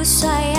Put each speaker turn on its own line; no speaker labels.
you say